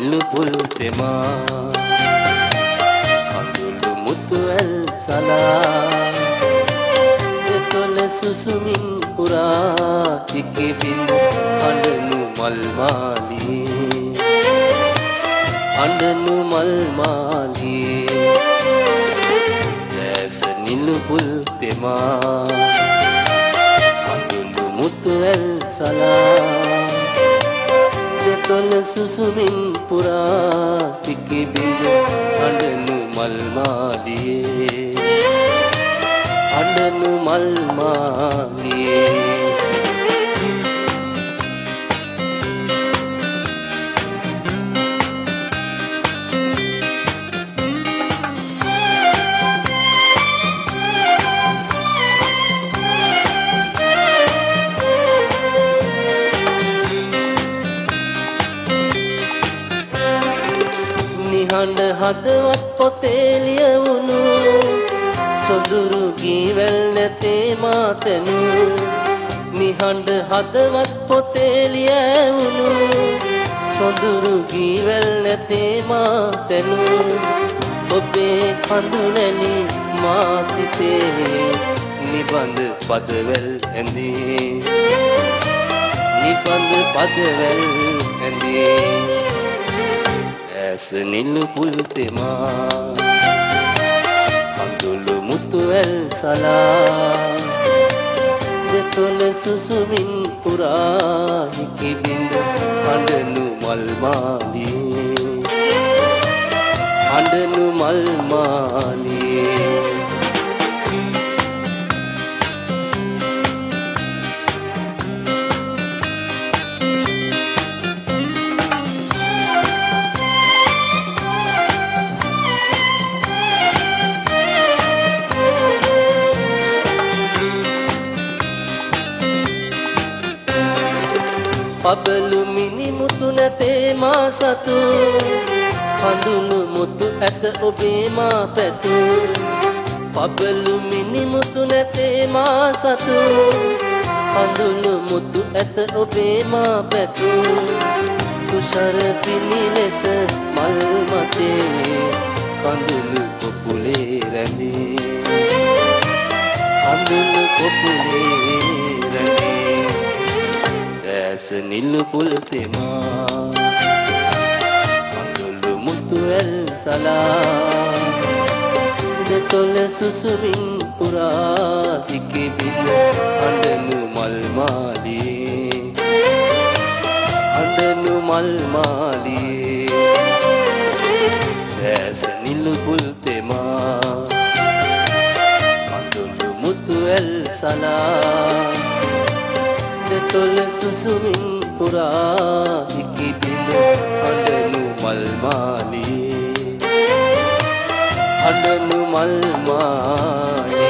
එළු පුළු තෙමා. කඳුළු මුතුවැල් සලා. දෙතොල සුසුමින් පුරා තිකිබින් අඬනු මල්මාලී අඬනු මල්මාලී දැස නිලු පුල් තෙමා. කඳුළු මුතුවැල් සලා. දෙතොල සුසුමින් පුරා ඉකේ බිඳ අඬනු මල් මාලියේ. අඬනු මල් මාලියේ. නිහඬ හදවත් පොතේ ලියවුණු. සොඳුරු ගීවැල් නැතේ මාතනු. නිහඬ හදවත් පොතේ ලියවුණු. සොඳුරු ගීවැල් නැතේ මාතනු. ඔබේ හඳුනැලි මා සිතේ නිබඳ පදවැල් ඇඳේ. නිබඳ පදවැල් ඇඳේ. ඇස නිල්ලු පුල් තෙමා අඳුළු මුතු ඇල් සලා. දෙතොල සුසුමින් පුරා හිකිබිඳ අඬනු මල් මාලියේ. අඬනු මල් මාලියේ. පබලු මිනි මුතු නැතේ මා සතු. හඳුළු මුතු ඇත ඔබේ මා පැතු. පබලු මිනි මුතු නැතේ මා සතු. හඳුළු මුතු ඇත ඔබේ මා පැතු. තුෂර පිණි ලෙස මල් මතේ. කඳුළු කොපුලේ රැඳේ. කඳුළු කොපුලේ රැඳේ. ඇස නිල්ලු පුල් තෙමා. කඳුළු මුතු ඇල් සලා. දෙතොල සුසුමින් පුරා හිකේ බිඳ අඬනු මල් මාලියේ. අඬනු මල් මාලියේ. ඇස නිල්ලු පුල් තෙමා. කඳුළු මුතු ඇල් සලා. දෙතොල සුසුමින් පුරා හිකිබිඳ අඬනු මල් මාලියේ අඬනු මල් මාලියේ